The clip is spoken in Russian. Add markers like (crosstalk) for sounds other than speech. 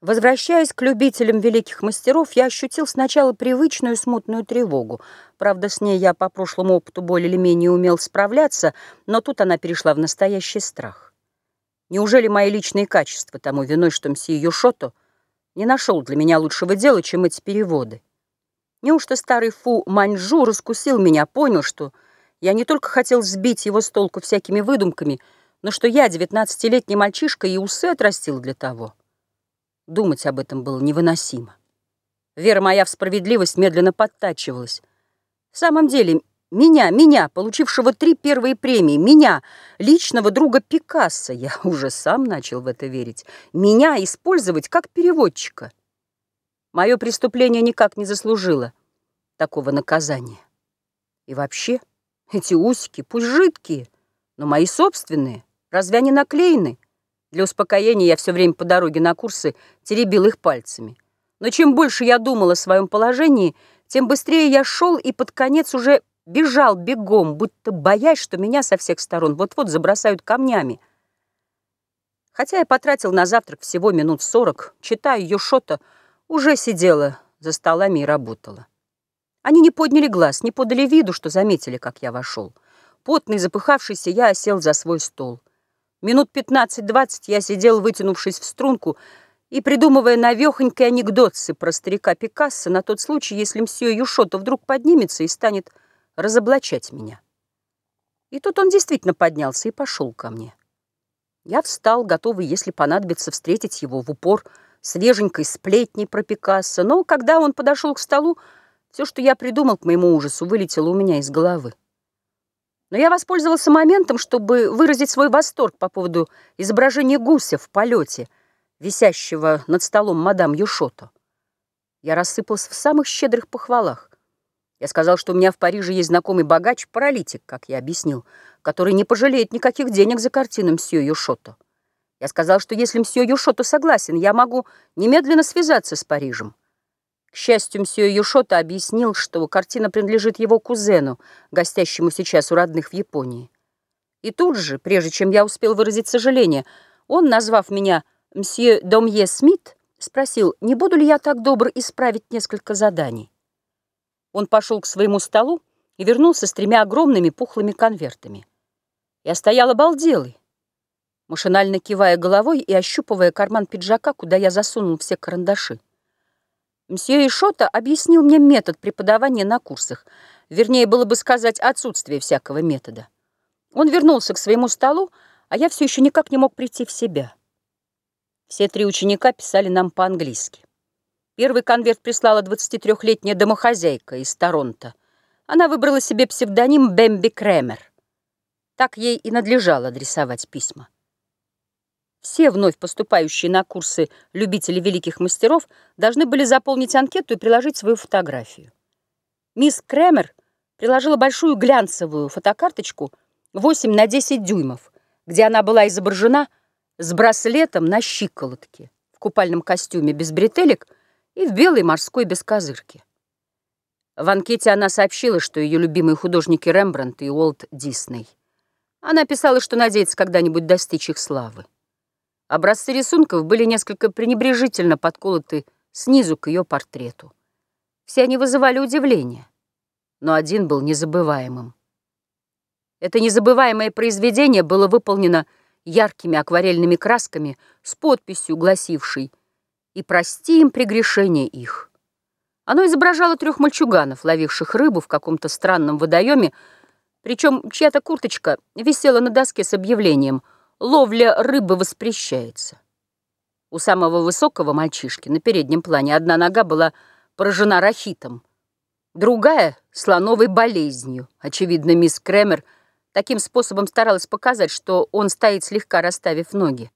Возвращаясь к любителям великих мастеров, я ощутил сначала привычную смутную тревогу. Правда, с ней я по прошлому опыту более или менее умел справляться, но тут она перешла в настоящий страх. Неужели мои личные качества тому виной, что мсье Юшото не нашел для меня лучшего дела, чем эти переводы? Неужто старый Фу Маньчжу раскусил меня, понял, что я не только хотел сбить его с толку всякими выдумками, но что я, девятнадцатилетний мальчишка, и усы отрастил для того? Думать об этом было невыносимо. Вера моя в справедливость медленно подтачивалась. В самом деле, меня, меня, получившего три первые премии, меня, личного друга Пикассо, я (laughs) уже сам начал в это верить, меня использовать как переводчика. Мое преступление никак не заслужило такого наказания. И вообще, эти усики, пусть жидкие, но мои собственные, разве они наклеены? Для успокоения я все время по дороге на курсы теребил их пальцами. Но чем больше я думал о своем положении, тем быстрее я шел и под конец уже бежал бегом, будто боясь, что меня со всех сторон вот-вот забросают камнями. Хотя я потратил на завтрак всего минут сорок, читая Юшота, уже сидела за столами и работала. Они не подняли глаз, не подали виду, что заметили, как я вошел. Потный, запыхавшийся, я осел за свой стол. Минут пятнадцать-двадцать я сидел, вытянувшись в струнку, и придумывая навехонькие анекдотцы про старика Пикассо на тот случай, если мсье Юшото вдруг поднимется и станет разоблачать меня. И тут он действительно поднялся и пошел ко мне. Я встал, готовый, если понадобится, встретить его в упор свеженькой сплетней про Пикассо, но когда он подошел к столу, все, что я придумал к моему ужасу, вылетело у меня из головы. Но я воспользовался моментом, чтобы выразить свой восторг по поводу изображения гуся в полете, висящего над столом мадам Юшото. Я рассыпался в самых щедрых похвалах. Я сказал, что у меня в Париже есть знакомый богач-паралитик, как я объяснил, который не пожалеет никаких денег за картину мсье Юшото. Я сказал, что если мсье Юшото согласен, я могу немедленно связаться с Парижем. К счастью, мсье Юшота объяснил, что картина принадлежит его кузену, гостящему сейчас у родных в Японии. И тут же, прежде чем я успел выразить сожаление, он, назвав меня мсье Домье Смит, спросил, не буду ли я так добр исправить несколько заданий. Он пошел к своему столу и вернулся с тремя огромными пухлыми конвертами. Я стоял обалделый, машинально кивая головой и ощупывая карман пиджака, куда я засунул все карандаши. Мсье Ишота объяснил мне метод преподавания на курсах. Вернее, было бы сказать, отсутствие всякого метода. Он вернулся к своему столу, а я все еще никак не мог прийти в себя. Все три ученика писали нам по-английски. Первый конверт прислала 23-летняя домохозяйка из Торонто. Она выбрала себе псевдоним Бэмби Кремер. Так ей и надлежало адресовать письма. Все вновь поступающие на курсы любители великих мастеров должны были заполнить анкету и приложить свою фотографию. Мисс Кремер приложила большую глянцевую фотокарточку 8 на 10 дюймов, где она была изображена с браслетом на щиколотке, в купальном костюме без бретелек и в белой морской без козырки. В анкете она сообщила, что ее любимые художники Рембрандт и Уолт Дисней. Она писала, что надеется когда-нибудь достичь их славы. Образцы рисунков были несколько пренебрежительно подколоты снизу к ее портрету. Все они вызывали удивление, но один был незабываемым. Это незабываемое произведение было выполнено яркими акварельными красками с подписью, гласившей «И прости им прегрешение их». Оно изображало трех мальчуганов, ловивших рыбу в каком-то странном водоеме, причем чья-то курточка висела на доске с объявлением – ловля рыбы воспрещается. У самого высокого мальчишки на переднем плане одна нога была поражена рахитом, другая — слоновой болезнью. Очевидно, мисс Кремер таким способом старалась показать, что он стоит слегка расставив ноги.